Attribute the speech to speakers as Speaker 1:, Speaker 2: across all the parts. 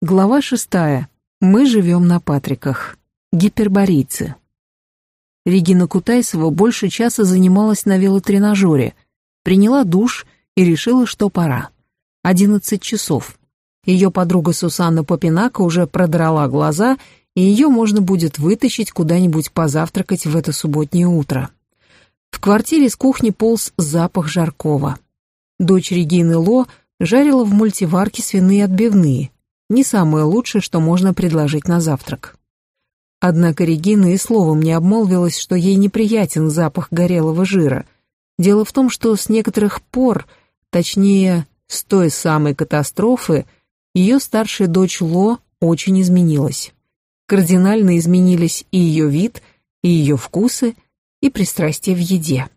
Speaker 1: Глава шестая. Мы живем на Патриках. Гиперборийцы. Регина Кутайсова больше часа занималась на велотренажере, приняла душ и решила, что пора. Одиннадцать часов. Ее подруга Сусанна Попинака уже продрала глаза, и ее можно будет вытащить куда-нибудь позавтракать в это субботнее утро. В квартире с кухни полз запах жаркого. Дочь Регины Ло жарила в мультиварке свиные отбивные – не самое лучшее, что можно предложить на завтрак. Однако Регина и словом не обмолвилась, что ей неприятен запах горелого жира. Дело в том, что с некоторых пор, точнее, с той самой катастрофы, ее старшая дочь Ло очень изменилась. Кардинально изменились и ее вид, и ее вкусы, и пристрастие в еде.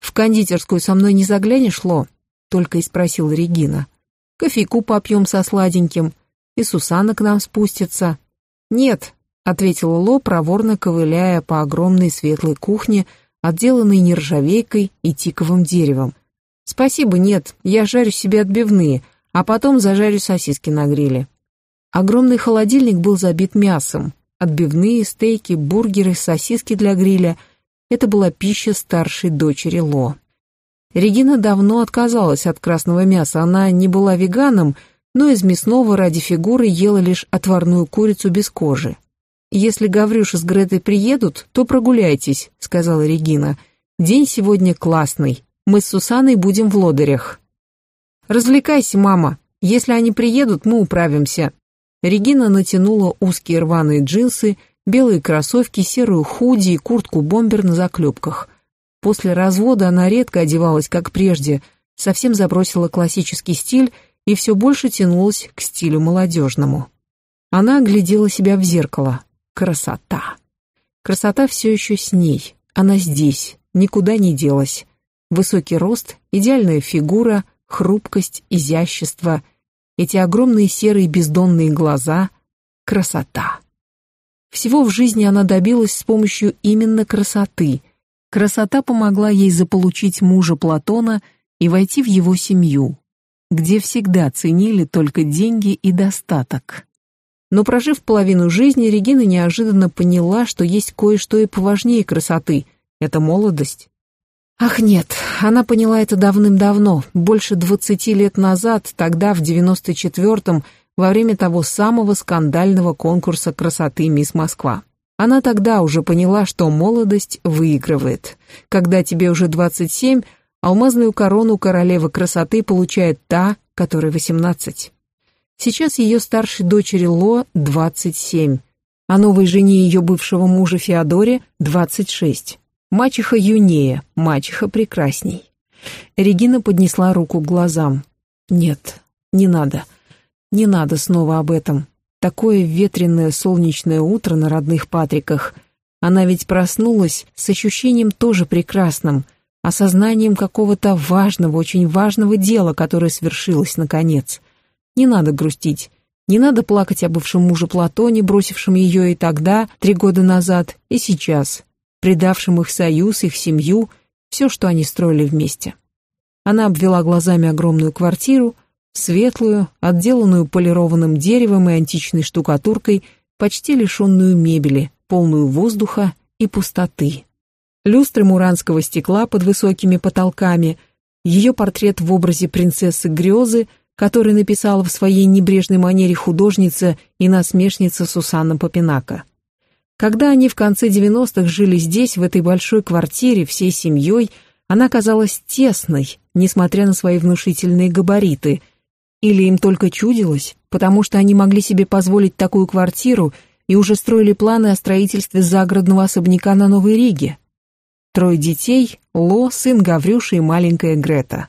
Speaker 1: «В кондитерскую со мной не заглянешь, Ло?» — только и спросила Регина. «Кофейку попьем со сладеньким, и Сусанна к нам спустится». «Нет», — ответила Ло, проворно ковыляя по огромной светлой кухне, отделанной нержавейкой и тиковым деревом. «Спасибо, нет, я жарю себе отбивные, а потом зажарю сосиски на гриле». Огромный холодильник был забит мясом. Отбивные, стейки, бургеры, сосиски для гриля — это была пища старшей дочери Ло. Регина давно отказалась от красного мяса, она не была веганом, но из мясного ради фигуры ела лишь отварную курицу без кожи. «Если Гаврюша с Гретой приедут, то прогуляйтесь», — сказала Регина. «День сегодня классный. Мы с Сусаной будем в лодырях». «Развлекайся, мама. Если они приедут, мы управимся». Регина натянула узкие рваные джинсы, белые кроссовки, серую худи и куртку-бомбер на заклепках. После развода она редко одевалась, как прежде, совсем забросила классический стиль и все больше тянулась к стилю молодежному. Она оглядела себя в зеркало. Красота. Красота все еще с ней. Она здесь, никуда не делась. Высокий рост, идеальная фигура, хрупкость, изящество. Эти огромные серые бездонные глаза. Красота. Всего в жизни она добилась с помощью именно красоты. Красота помогла ей заполучить мужа Платона и войти в его семью где всегда ценили только деньги и достаток. Но прожив половину жизни, Регина неожиданно поняла, что есть кое-что и поважнее красоты — это молодость. Ах нет, она поняла это давным-давно, больше двадцати лет назад, тогда, в девяносто четвертом, во время того самого скандального конкурса красоты «Мисс Москва». Она тогда уже поняла, что молодость выигрывает. Когда тебе уже двадцать семь, Алмазную корону королевы красоты получает та, которой 18. Сейчас ее старшей дочери Ло 27, а новой жене ее бывшего мужа Феодоре 26. Мачеха юнее, мачеха прекрасней. Регина поднесла руку к глазам. Нет, не надо. Не надо снова об этом. Такое ветреное солнечное утро на родных Патриках. Она ведь проснулась с ощущением тоже прекрасным – осознанием какого-то важного, очень важного дела, которое свершилось наконец. Не надо грустить, не надо плакать о бывшем муже Платоне, бросившем ее и тогда, три года назад, и сейчас, предавшем их союз, их семью, все, что они строили вместе. Она обвела глазами огромную квартиру, светлую, отделанную полированным деревом и античной штукатуркой, почти лишенную мебели, полную воздуха и пустоты люстры муранского стекла под высокими потолками, ее портрет в образе принцессы Грезы, который написала в своей небрежной манере художница и насмешница Сусанна Попинака. Когда они в конце 90-х жили здесь, в этой большой квартире, всей семьей, она казалась тесной, несмотря на свои внушительные габариты. Или им только чудилось, потому что они могли себе позволить такую квартиру и уже строили планы о строительстве загородного особняка на Новой Риге. Трое детей, Ло, сын Гаврюши и маленькая Грета.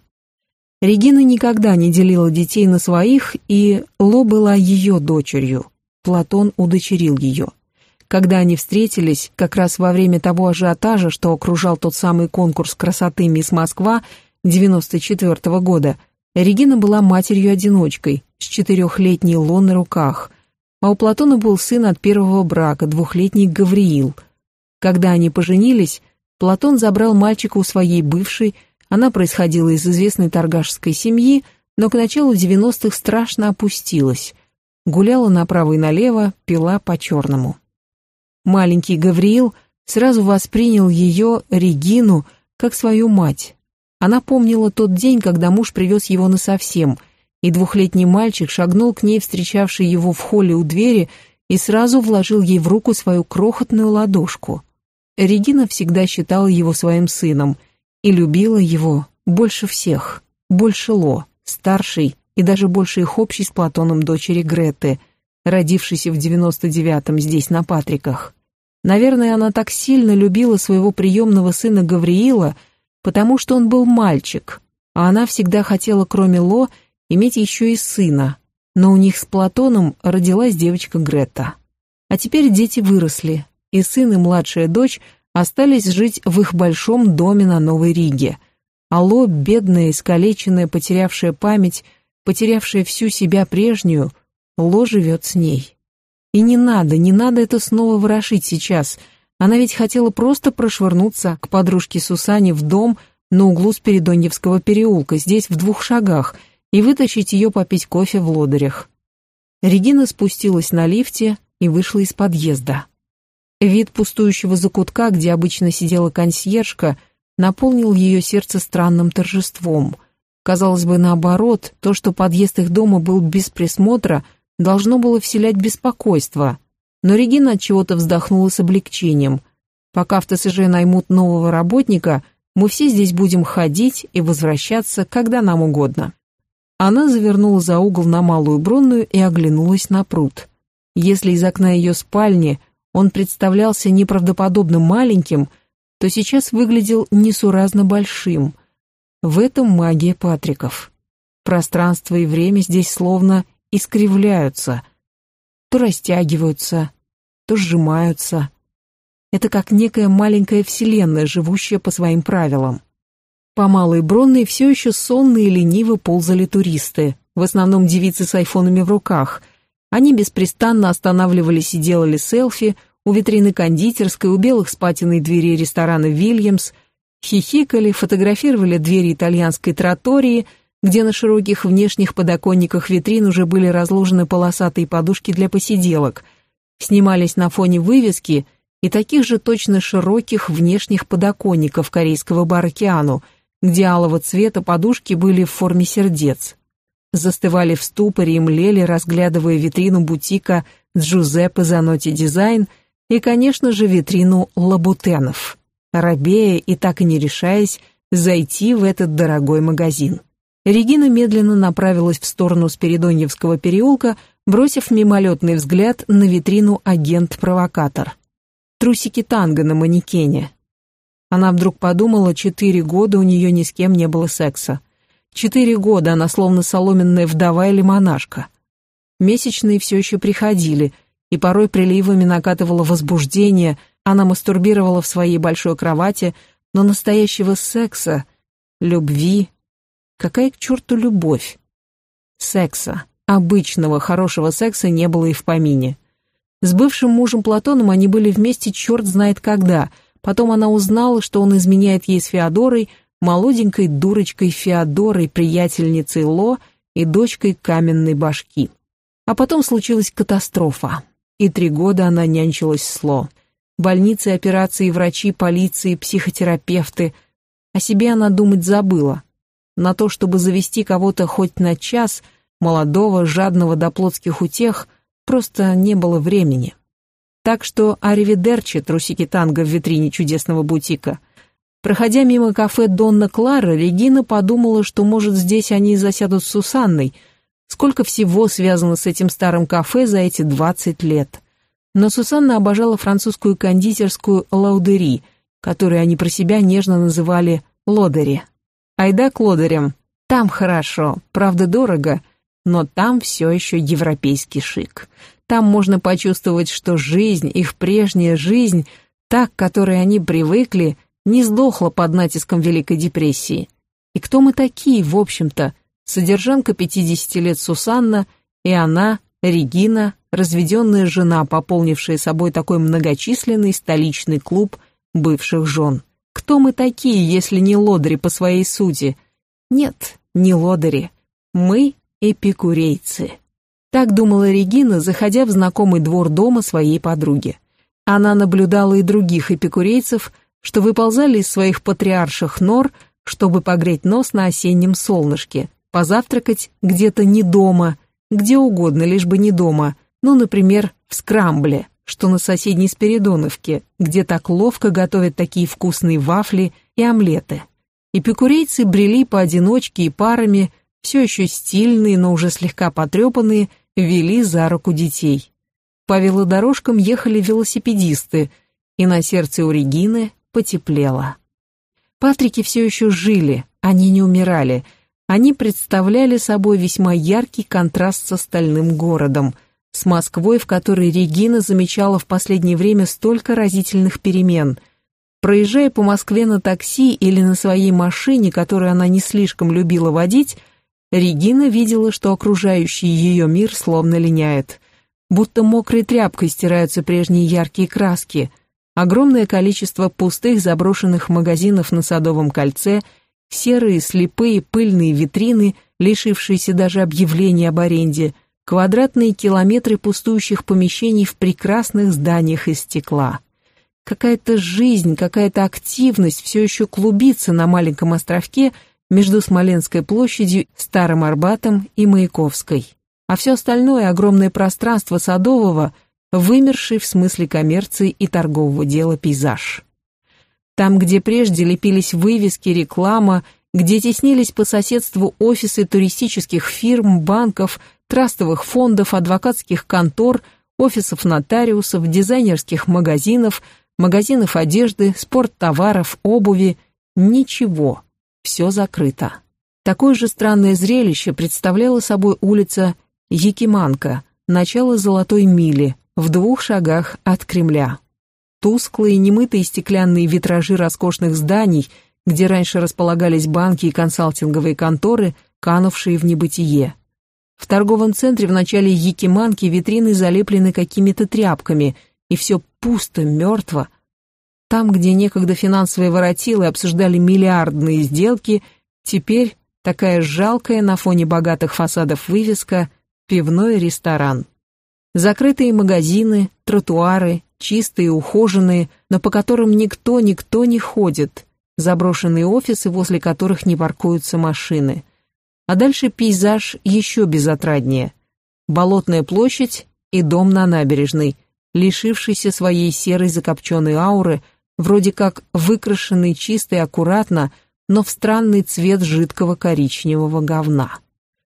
Speaker 1: Регина никогда не делила детей на своих, и Ло была ее дочерью. Платон удочерил ее. Когда они встретились, как раз во время того ажиотажа, что окружал тот самый конкурс красоты «Мисс Москва» 94 -го года, Регина была матерью-одиночкой, с четырехлетней Ло на руках, а у Платона был сын от первого брака, двухлетний Гавриил. Когда они поженились, Платон забрал мальчика у своей бывшей, она происходила из известной торгашской семьи, но к началу 90-х страшно опустилась. Гуляла направо и налево, пила по-черному. Маленький Гавриил сразу воспринял ее, Регину, как свою мать. Она помнила тот день, когда муж привез его насовсем, и двухлетний мальчик шагнул к ней, встречавший его в холле у двери, и сразу вложил ей в руку свою крохотную ладошку. Регина всегда считала его своим сыном и любила его больше всех, больше Ло, старшей и даже больше их общей с Платоном дочери Греты, родившейся в 99-м здесь, на Патриках. Наверное, она так сильно любила своего приемного сына Гавриила, потому что он был мальчик, а она всегда хотела, кроме Ло, иметь еще и сына, но у них с Платоном родилась девочка Грета. А теперь дети выросли, и сын и младшая дочь остались жить в их большом доме на Новой Риге. Алло, бедная, искалеченная, потерявшая память, потерявшая всю себя прежнюю, Ло живет с ней. И не надо, не надо это снова ворошить сейчас. Она ведь хотела просто прошвырнуться к подружке Сусане в дом на углу Спиридоньевского переулка, здесь в двух шагах, и вытащить ее попить кофе в лодырях. Регина спустилась на лифте и вышла из подъезда. Вид пустующего закутка, где обычно сидела консьержка, наполнил ее сердце странным торжеством. Казалось бы, наоборот, то, что подъезд их дома был без присмотра – должно было вселять беспокойство, но Регина от чего-то вздохнула с облегчением. Пока в ТСЖ наймут нового работника, мы все здесь будем ходить и возвращаться, когда нам угодно. Она завернула за угол на Малую Бронную и оглянулась на пруд. Если из окна ее спальни он представлялся неправдоподобно маленьким, то сейчас выглядел несуразно большим. В этом магия Патриков. Пространство и время здесь словно искривляются, то растягиваются, то сжимаются. Это как некая маленькая вселенная, живущая по своим правилам. По Малой Бронной все еще сонные и лениво ползали туристы, в основном девицы с айфонами в руках. Они беспрестанно останавливались и делали селфи у витрины кондитерской, у белых спатиной двери ресторана «Вильямс», хихикали, фотографировали двери итальянской тротории – где на широких внешних подоконниках витрин уже были разложены полосатые подушки для посиделок, снимались на фоне вывески и таких же точно широких внешних подоконников корейского бара «Океану», где алого цвета подушки были в форме сердец. Застывали в ступоре и млели, разглядывая витрину бутика Джузеппе Заноти Дизайн и, конечно же, витрину Лабутенов, робея и так и не решаясь зайти в этот дорогой магазин. Регина медленно направилась в сторону Спиридоньевского переулка, бросив мимолетный взгляд на витрину «Агент-провокатор». Трусики танго на манекене. Она вдруг подумала, четыре года у нее ни с кем не было секса. Четыре года она словно соломенная вдова или монашка. Месячные все еще приходили, и порой приливами накатывало возбуждение, она мастурбировала в своей большой кровати, но настоящего секса, любви, Какая к черту любовь? Секса, обычного хорошего секса не было и в помине. С бывшим мужем Платоном они были вместе черт знает когда. Потом она узнала, что он изменяет ей с Феодорой, молоденькой дурочкой Феодорой, приятельницей Ло и дочкой каменной башки. А потом случилась катастрофа. И три года она нянчилась с Ло. Больницы, операции, врачи, полиции, психотерапевты. О себе она думать забыла. На то, чтобы завести кого-то хоть на час, молодого, жадного до плотских утех, просто не было времени. Так что аривидерчи трусики танго в витрине чудесного бутика. Проходя мимо кафе Донна Клара, Регина подумала, что, может, здесь они засядут с Сусанной. Сколько всего связано с этим старым кафе за эти 20 лет. Но Сусанна обожала французскую кондитерскую «Лаудери», которую они про себя нежно называли «Лодери». Айда к лодырям. Там хорошо, правда дорого, но там все еще европейский шик. Там можно почувствовать, что жизнь, их прежняя жизнь, так, к которой они привыкли, не сдохла под натиском Великой депрессии. И кто мы такие, в общем-то? Содержанка 50 лет Сусанна, и она, Регина, разведенная жена, пополнившая собой такой многочисленный столичный клуб бывших жен. Кто мы такие, если не лодыри по своей сути? Нет, не лодыри. Мы эпикурейцы. Так думала Регина, заходя в знакомый двор дома своей подруги. Она наблюдала и других эпикурейцев, что выползали из своих патриарших нор, чтобы погреть нос на осеннем солнышке, позавтракать где-то не дома, где угодно, лишь бы не дома, ну, например, в скрамбле, что на соседней Спиридоновке, где так ловко готовят такие вкусные вафли и омлеты. Эпикурейцы брели поодиночке и парами, все еще стильные, но уже слегка потрепанные, вели за руку детей. По велодорожкам ехали велосипедисты, и на сердце у Регины потеплело. Патрики все еще жили, они не умирали. Они представляли собой весьма яркий контраст с остальным городом, с Москвой, в которой Регина замечала в последнее время столько разительных перемен. Проезжая по Москве на такси или на своей машине, которую она не слишком любила водить, Регина видела, что окружающий ее мир словно линяет. Будто мокрой тряпкой стираются прежние яркие краски. Огромное количество пустых заброшенных магазинов на Садовом кольце, серые, слепые, пыльные витрины, лишившиеся даже объявления об аренде, квадратные километры пустующих помещений в прекрасных зданиях из стекла. Какая-то жизнь, какая-то активность все еще клубится на маленьком островке – между Смоленской площадью, Старым Арбатом и Маяковской. А все остальное огромное пространство Садового вымерший в смысле коммерции и торгового дела пейзаж. Там, где прежде лепились вывески, реклама, где теснились по соседству офисы туристических фирм, банков, трастовых фондов, адвокатских контор, офисов нотариусов, дизайнерских магазинов, магазинов одежды, спорттоваров, обуви, ничего все закрыто. Такое же странное зрелище представляла собой улица Якиманка, начало Золотой мили, в двух шагах от Кремля. Тусклые, немытые стеклянные витражи роскошных зданий, где раньше располагались банки и консалтинговые конторы, канувшие в небытие. В торговом центре в начале Якиманки витрины залеплены какими-то тряпками, и все пусто, мертво, там, где некогда финансовые воротилы обсуждали миллиардные сделки, теперь такая жалкая на фоне богатых фасадов вывеска «Пивной ресторан». Закрытые магазины, тротуары, чистые, ухоженные, но по которым никто-никто не ходит, заброшенные офисы, возле которых не паркуются машины. А дальше пейзаж еще безотраднее. Болотная площадь и дом на набережной, лишившийся своей серой закопченной ауры – вроде как выкрашенный чисто и аккуратно, но в странный цвет жидкого коричневого говна.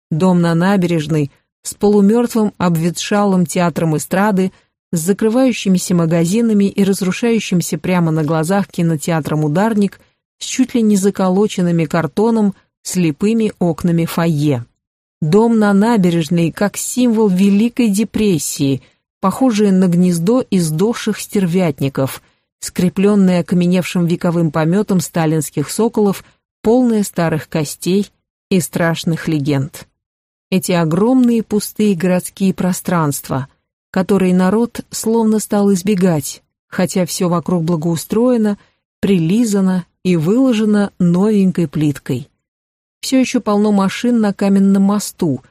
Speaker 1: Дом на набережной с полумертвым обветшалым театром эстрады, с закрывающимися магазинами и разрушающимся прямо на глазах кинотеатром «Ударник», с чуть ли не заколоченными картоном, слепыми окнами фойе. Дом на набережной как символ Великой депрессии, похожий на гнездо издохших стервятников, скрепленная окаменевшим вековым пометом сталинских соколов, полная старых костей и страшных легенд. Эти огромные пустые городские пространства, которые народ словно стал избегать, хотя все вокруг благоустроено, прилизано и выложено новенькой плиткой. Все еще полно машин на каменном мосту,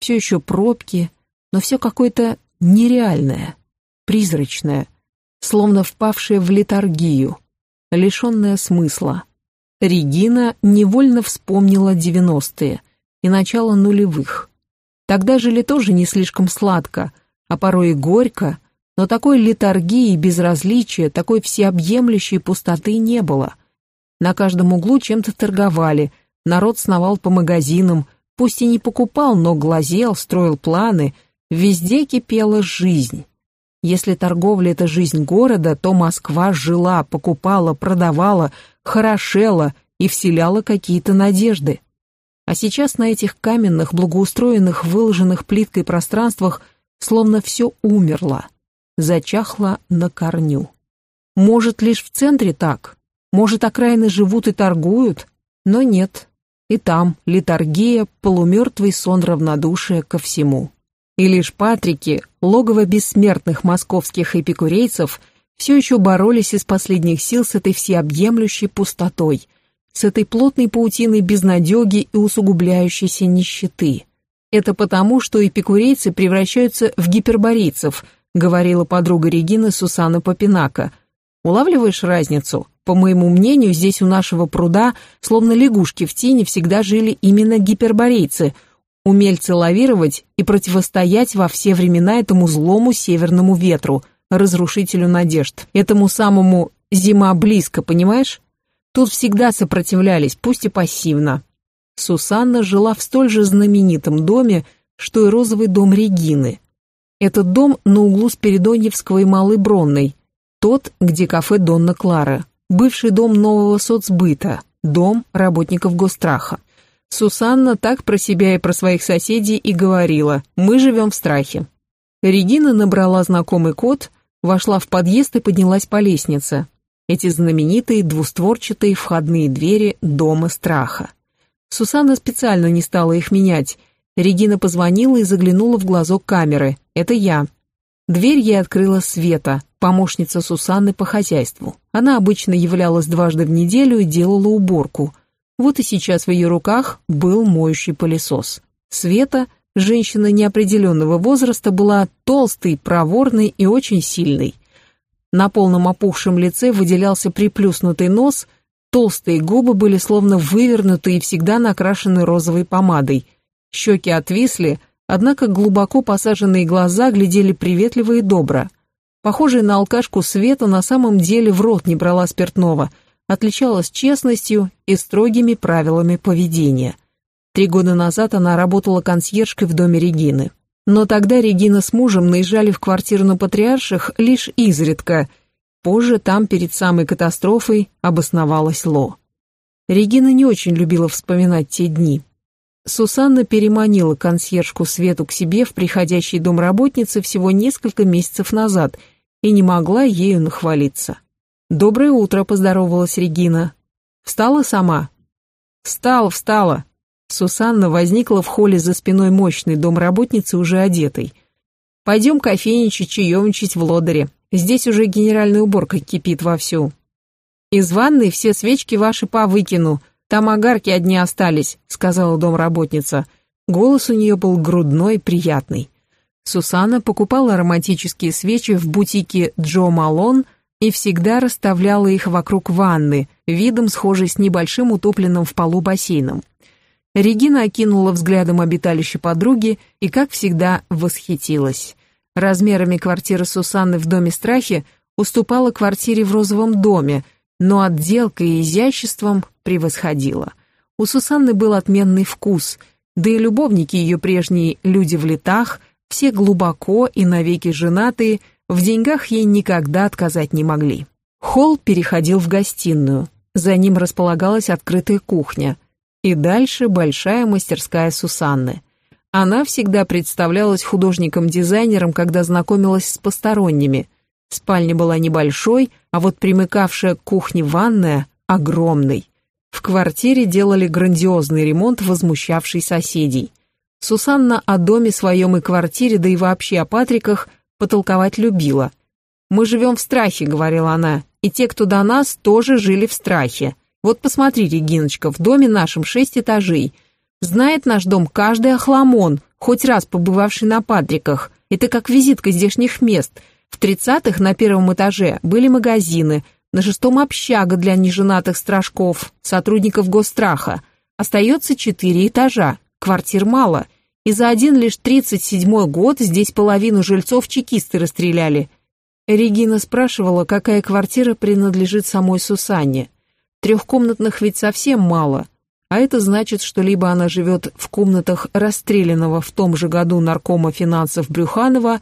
Speaker 1: все еще пробки, но все какое-то нереальное, призрачное – словно впавшая в летаргию, лишенная смысла. Регина невольно вспомнила девяностые и начало нулевых. Тогда жили тоже не слишком сладко, а порой и горько, но такой летаргии и безразличия, такой всеобъемлющей пустоты не было. На каждом углу чем-то торговали, народ сновал по магазинам, пусть и не покупал, но глазел, строил планы, везде кипела жизнь. Если торговля — это жизнь города, то Москва жила, покупала, продавала, хорошела и вселяла какие-то надежды. А сейчас на этих каменных, благоустроенных, выложенных плиткой пространствах словно все умерло, зачахло на корню. Может, лишь в центре так? Может, окраины живут и торгуют? Но нет. И там литургия, полумертвый сон равнодушия ко всему. И лишь Патрики, логово бессмертных московских эпикурейцев, все еще боролись из последних сил с этой всеобъемлющей пустотой, с этой плотной паутиной безнадеги и усугубляющейся нищеты. Это потому, что эпикурейцы превращаются в гиперборейцев, говорила подруга Регины Сусана Попинака. Улавливаешь разницу? По моему мнению, здесь у нашего пруда, словно лягушки в тени, всегда жили именно гиперборейцы, умельцы лавировать и противостоять во все времена этому злому северному ветру, разрушителю надежд, этому самому «зима близко», понимаешь? Тут всегда сопротивлялись, пусть и пассивно. Сусанна жила в столь же знаменитом доме, что и розовый дом Регины. Этот дом на углу Спиридоньевского и Малой Бронной, тот, где кафе Донна Клара, бывший дом нового соцбыта, дом работников Гостраха. Сусанна так про себя и про своих соседей и говорила «Мы живем в страхе». Регина набрала знакомый код, вошла в подъезд и поднялась по лестнице. Эти знаменитые двустворчатые входные двери Дома Страха. Сусанна специально не стала их менять. Регина позвонила и заглянула в глазок камеры. «Это я». Дверь ей открыла Света, помощница Сусанны по хозяйству. Она обычно являлась дважды в неделю и делала уборку. Вот и сейчас в ее руках был моющий пылесос. Света, женщина неопределенного возраста, была толстой, проворной и очень сильной. На полном опухшем лице выделялся приплюснутый нос – Толстые губы были словно вывернуты и всегда накрашены розовой помадой. Щеки отвисли, однако глубоко посаженные глаза глядели приветливо и добро. Похожая на алкашку Света на самом деле в рот не брала спиртного, отличалась честностью и строгими правилами поведения. Три года назад она работала консьержкой в доме Регины. Но тогда Регина с мужем наезжали в квартиру на Патриарших лишь изредка – Позже там, перед самой катастрофой, обосновалась Ло. Регина не очень любила вспоминать те дни. Сусанна переманила консьержку Свету к себе в приходящий дом работницы всего несколько месяцев назад и не могла ею нахвалиться. «Доброе утро», — поздоровалась Регина. «Встала сама?» «Встала, встала». Сусанна возникла в холле за спиной мощной домработницы, уже одетой. «Пойдем кофейничать, чаевничать в лодыре. Здесь уже генеральная уборка кипит вовсю. Из ванной все свечки ваши повыкину, там огарки одни остались, сказала домработница. Голос у нее был грудной, приятный. Сусанна покупала ароматические свечи в бутике Джо Малон и всегда расставляла их вокруг ванны, видом схожей с небольшим утопленным в полу бассейном. Регина окинула взглядом обиталище подруги и, как всегда, восхитилась. Размерами квартира Сусанны в доме страхи уступала квартире в розовом доме, но отделкой и изяществом превосходила. У Сусанны был отменный вкус, да и любовники ее прежние люди в летах, все глубоко и навеки женатые, в деньгах ей никогда отказать не могли. Холл переходил в гостиную, за ним располагалась открытая кухня, и дальше большая мастерская Сусанны – она всегда представлялась художником-дизайнером, когда знакомилась с посторонними. Спальня была небольшой, а вот примыкавшая к кухне ванная – огромной. В квартире делали грандиозный ремонт, возмущавший соседей. Сусанна о доме своем и квартире, да и вообще о Патриках, потолковать любила. «Мы живем в страхе», — говорила она, — «и те, кто до нас, тоже жили в страхе. Вот посмотри, Региночка, в доме нашем шесть этажей — Знает наш дом каждый охламон, хоть раз побывавший на Патриках. Это как визитка здешних мест. В тридцатых на первом этаже были магазины, на шестом общага для неженатых стражков, сотрудников госстраха. Остается четыре этажа, квартир мало. И за один лишь тридцать седьмой год здесь половину жильцов чекисты расстреляли. Регина спрашивала, какая квартира принадлежит самой Сусанне. Трехкомнатных ведь совсем мало – а это значит, что либо она живет в комнатах расстрелянного в том же году наркома финансов Брюханова,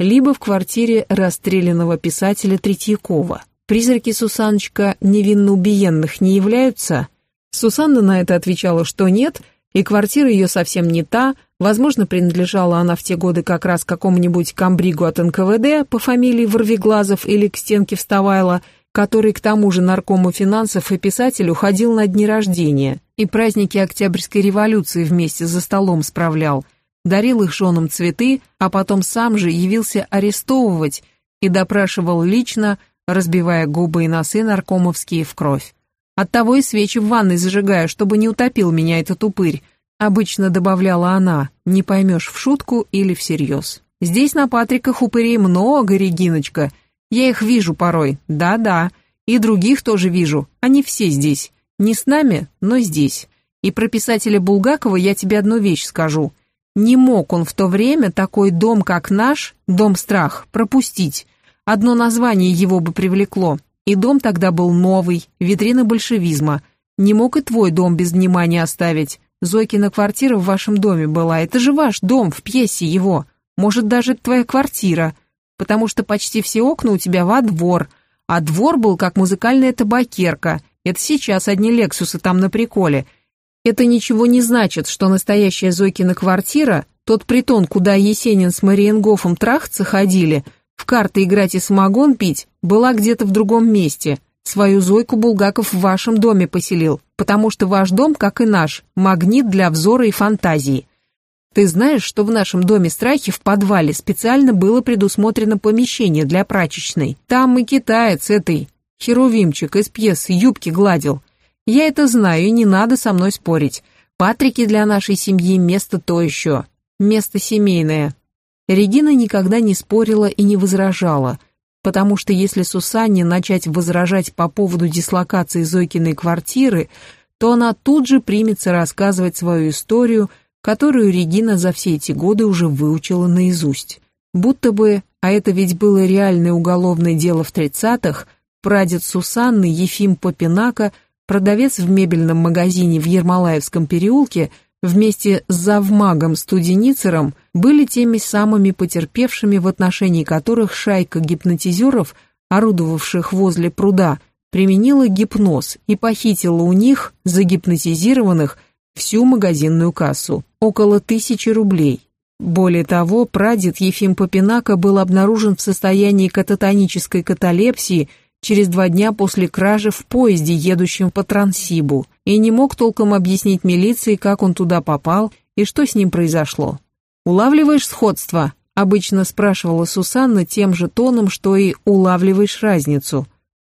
Speaker 1: либо в квартире расстрелянного писателя Третьякова. Призраки Сусаночка невинно убиенных не являются? Сусанна на это отвечала, что нет, и квартира ее совсем не та, возможно, принадлежала она в те годы как раз какому-нибудь комбригу от НКВД по фамилии Ворвиглазов или к стенке вставайла – который к тому же наркому финансов и писателю ходил на дни рождения и праздники Октябрьской революции вместе за столом справлял, дарил их женам цветы, а потом сам же явился арестовывать и допрашивал лично, разбивая губы и носы наркомовские в кровь. Оттого и свечи в ванной зажигаю, чтобы не утопил меня этот упырь. обычно добавляла она, не поймешь в шутку или всерьез. Здесь на Патриках упырей много, Региночка. Я их вижу порой, да-да. И других тоже вижу, они все здесь. Не с нами, но здесь. И про писателя Булгакова я тебе одну вещь скажу. Не мог он в то время такой дом, как наш, дом страх, пропустить. Одно название его бы привлекло. И дом тогда был новый, витрина большевизма. Не мог и твой дом без внимания оставить. Зойкина квартира в вашем доме была, это же ваш дом, в пьесе его может даже твоя квартира, потому что почти все окна у тебя во двор, а двор был как музыкальная табакерка, это сейчас одни Лексусы там на приколе. Это ничего не значит, что настоящая Зойкина квартира, тот притон, куда Есенин с Мариенгофом трахаться ходили, в карты играть и самогон пить, была где-то в другом месте. Свою Зойку Булгаков в вашем доме поселил, потому что ваш дом, как и наш, магнит для взора и фантазии. Ты знаешь, что в нашем доме страхи в подвале специально было предусмотрено помещение для прачечной? Там и китаец этой, херувимчик из пьесы, юбки гладил. Я это знаю, не надо со мной спорить. Патрики для нашей семьи место то еще. Место семейное. Регина никогда не спорила и не возражала, потому что если Сусанне начать возражать по поводу дислокации Зойкиной квартиры, то она тут же примется рассказывать свою историю – которую Регина за все эти годы уже выучила наизусть. Будто бы, а это ведь было реальное уголовное дело в тридцатых, прадед Сусанны Ефим Попинака, продавец в мебельном магазине в Ермолаевском переулке, вместе с завмагом Студеницером были теми самыми потерпевшими, в отношении которых шайка гипнотизеров, орудовавших возле пруда, применила гипноз и похитила у них, загипнотизированных, всю магазинную кассу, около тысячи рублей. Более того, прадед Ефим Попинака был обнаружен в состоянии кататонической каталепсии через два дня после кражи в поезде, едущем по Транссибу, и не мог толком объяснить милиции, как он туда попал и что с ним произошло. «Улавливаешь сходство?» – обычно спрашивала Сусанна тем же тоном, что и «улавливаешь разницу».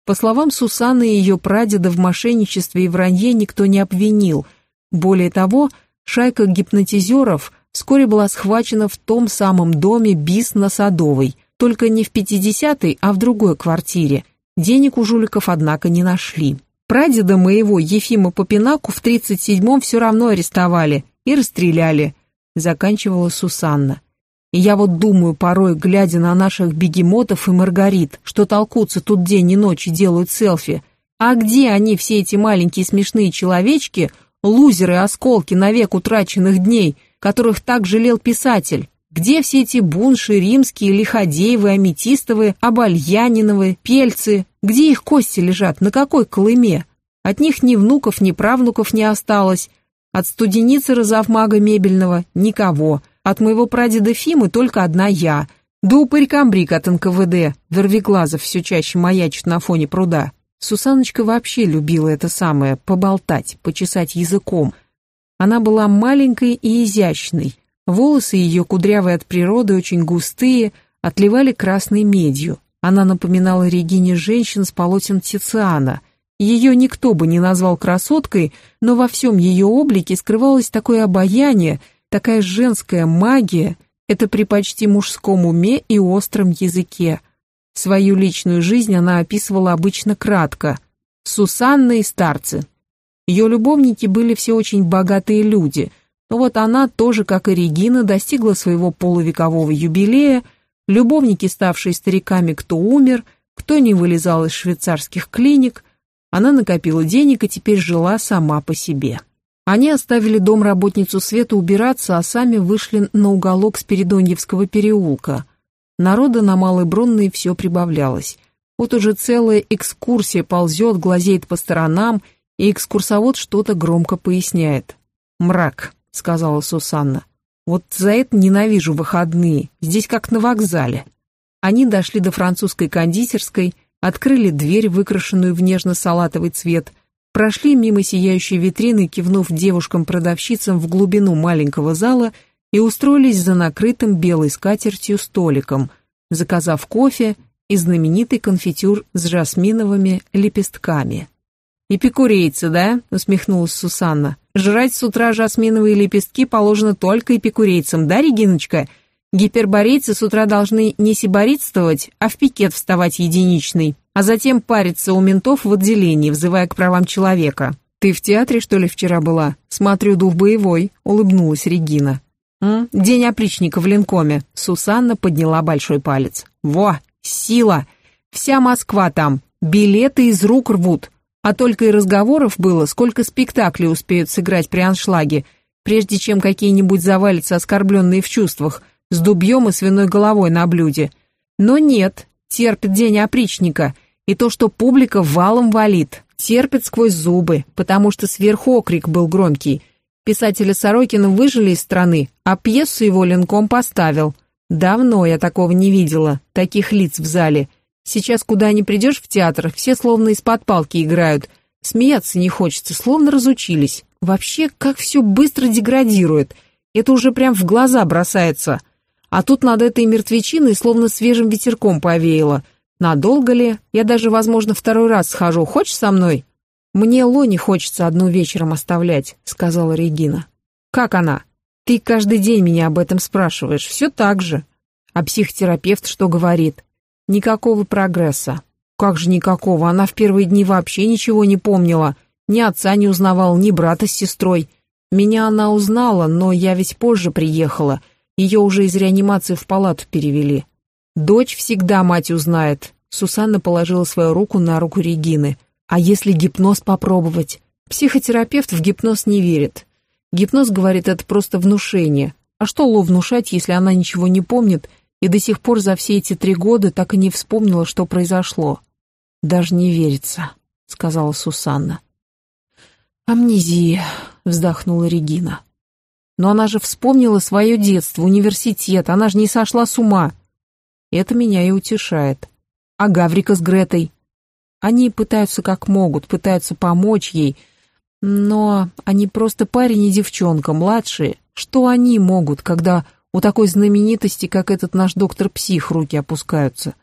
Speaker 1: По словам Сусанны, ее прадеда в мошенничестве и вранье никто не обвинил – более того, шайка гипнотизеров вскоре была схвачена в том самом доме БИС на Садовой, только не в 50-й, а в другой квартире. Денег у жуликов, однако, не нашли. Прадеда моего, Ефима Попинаку, в 37-м все равно арестовали и расстреляли, заканчивала Сусанна. И я вот думаю порой, глядя на наших бегемотов и Маргарит, что толкутся тут день и ночь и делают селфи, а где они, все эти маленькие смешные человечки, лузеры, осколки навек утраченных дней, которых так жалел писатель. Где все эти бунши, римские, лиходеевы, аметистовые, обальяниновы, пельцы? Где их кости лежат? На какой колыме? От них ни внуков, ни правнуков не осталось. От студеницы розовмага мебельного – никого. От моего прадеда Фимы только одна я. Да упырь камбрик от НКВД, Вервиглазов все чаще маячит на фоне пруда. Сусаночка вообще любила это самое, поболтать, почесать языком. Она была маленькой и изящной. Волосы ее, кудрявые от природы, очень густые, отливали красной медью. Она напоминала Регине женщин с полотен Тициана. Ее никто бы не назвал красоткой, но во всем ее облике скрывалось такое обаяние, такая женская магия, это при почти мужском уме и остром языке – Свою личную жизнь она описывала обычно кратко. Сусанна и старцы. Ее любовники были все очень богатые люди, но вот она тоже, как и Регина, достигла своего полувекового юбилея, любовники, ставшие стариками, кто умер, кто не вылезал из швейцарских клиник, она накопила денег и теперь жила сама по себе. Они оставили дом работницу Света убираться, а сами вышли на уголок Спиридоньевского переулка – Народа на Малой Бронной все прибавлялось. Вот уже целая экскурсия ползет, глазеет по сторонам, и экскурсовод что-то громко поясняет. «Мрак», — сказала Сусанна. «Вот за это ненавижу выходные, здесь как на вокзале». Они дошли до французской кондитерской, открыли дверь, выкрашенную в нежно-салатовый цвет, прошли мимо сияющей витрины, кивнув девушкам-продавщицам в глубину маленького зала — и устроились за накрытым белой скатертью столиком, заказав кофе и знаменитый конфитюр с жасминовыми лепестками. «Эпикурейцы, да?» — усмехнулась Сусанна. «Жрать с утра жасминовые лепестки положено только эпикурейцам, да, Региночка? Гиперборейцы с утра должны не сиборитствовать, а в пикет вставать единичный, а затем париться у ментов в отделении, взывая к правам человека. Ты в театре, что ли, вчера была? Смотрю, дух боевой», — улыбнулась Регина. «М? День опричника в Ленкоме». Сусанна подняла большой палец. «Во, сила! Вся Москва там, билеты из рук рвут. А только и разговоров было, сколько спектаклей успеют сыграть при аншлаге, прежде чем какие-нибудь завалятся оскорбленные в чувствах, с дубьем и свиной головой на блюде. Но нет, терпит день опричника, и то, что публика валом валит, терпит сквозь зубы, потому что сверху окрик был громкий. Писателя Сорокина выжили из страны, а пьесу его Ленком поставил. Давно я такого не видела, таких лиц в зале. Сейчас куда ни придешь в театр, все словно из-под палки играют. Смеяться не хочется, словно разучились. Вообще, как все быстро деградирует. Это уже прям в глаза бросается. А тут над этой мертвечиной словно свежим ветерком повеяло. Надолго ли? Я даже, возможно, второй раз схожу. Хочешь со мной? Мне Лони хочется одну вечером оставлять, сказала Регина. Как она? Ты каждый день меня об этом спрашиваешь. Все так же. А психотерапевт что говорит? Никакого прогресса. Как же никакого? Она в первые дни вообще ничего не помнила. Ни отца не узнавала, ни брата с сестрой. Меня она узнала, но я ведь позже приехала. Ее уже из реанимации в палату перевели. Дочь всегда мать узнает. Сусанна положила свою руку на руку Регины. А если гипноз попробовать? Психотерапевт в гипноз не верит. Гипноз говорит, это просто внушение. А что Ло внушать, если она ничего не помнит и до сих пор за все эти три года так и не вспомнила, что произошло. «Даже не верится», — сказала Сусанна. «Амнезия», — вздохнула Регина. «Но она же вспомнила свое детство, университет, она же не сошла с ума». Это меня и утешает. А Гаврика с Гретой? Они пытаются как могут, пытаются помочь ей, но они просто парень и девчонка, младшие. Что они могут, когда у такой знаменитости, как этот наш доктор-псих, руки опускаются.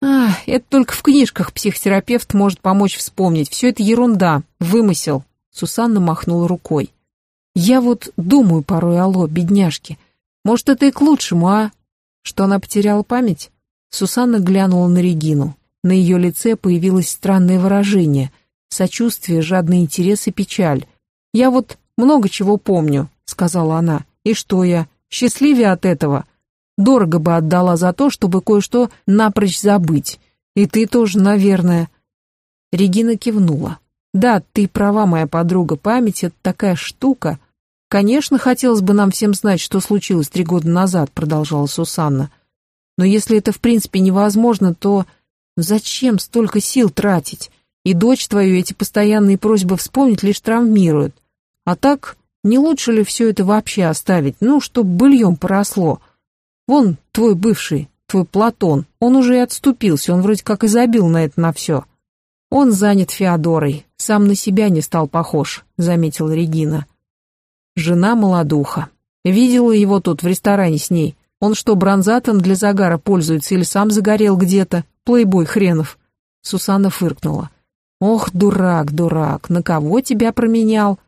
Speaker 1: А, это только в книжках психотерапевт может помочь вспомнить. Все это ерунда, вымысел. Сусанна махнула рукой. Я вот думаю порой, алло, бедняжки. Может, это и к лучшему, а? Что она потеряла память? Сусанна глянула на Регину. На ее лице появилось странное выражение. Сочувствие, жадный интерес и печаль. «Я вот много чего помню», — сказала она. «И что я? Счастливее от этого. Дорого бы отдала за то, чтобы кое-что напрочь забыть. И ты тоже, наверное. Регина кивнула. Да, ты права, моя подруга, память — это такая штука. Конечно, хотелось бы нам всем знать, что случилось три года назад, продолжала Сусанна. Но если это в принципе невозможно, то зачем столько сил тратить? И дочь твою эти постоянные просьбы вспомнить лишь травмируют. А так, не лучше ли все это вообще оставить, ну, чтоб быльем поросло? Вон твой бывший, твой Платон, он уже и отступился, он вроде как и забил на это на все. Он занят Феодорой, сам на себя не стал похож, заметила Регина. Жена молодуха. Видела его тут в ресторане с ней. Он что, бронзатом для загара пользуется или сам загорел где-то? Плейбой хренов. Сусанна фыркнула. Ох, дурак, дурак, на кого тебя променял?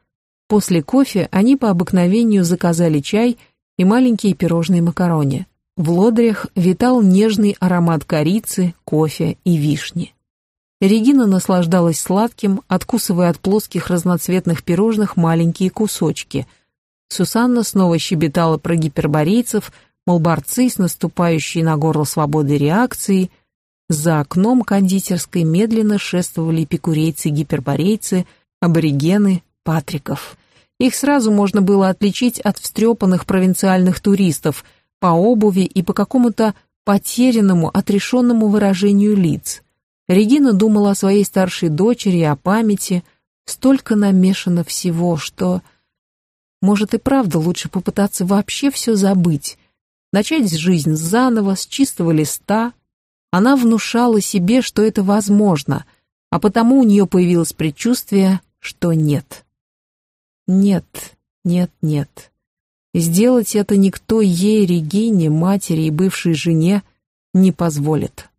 Speaker 1: После кофе они по обыкновению заказали чай и маленькие пирожные макарони. В лодрях витал нежный аромат корицы, кофе и вишни. Регина наслаждалась сладким, откусывая от плоских разноцветных пирожных маленькие кусочки. Сусанна снова щебетала про гиперборейцев, мол, борцы с наступающей на горло свободы реакцией. За окном кондитерской медленно шествовали эпикурейцы-гиперборейцы, аборигены, Патриков. Их сразу можно было отличить от встрепанных провинциальных туристов по обуви и по какому-то потерянному, отрешенному выражению лиц. Регина думала о своей старшей дочери, о памяти. Столько намешано всего, что... Может и правда лучше попытаться вообще все забыть. Начать жизнь заново, с чистого листа. Она внушала себе, что это возможно, а потому у нее появилось предчувствие, что нет. Нет, нет, нет. Сделать это никто ей, Регине, матери и бывшей жене не позволит.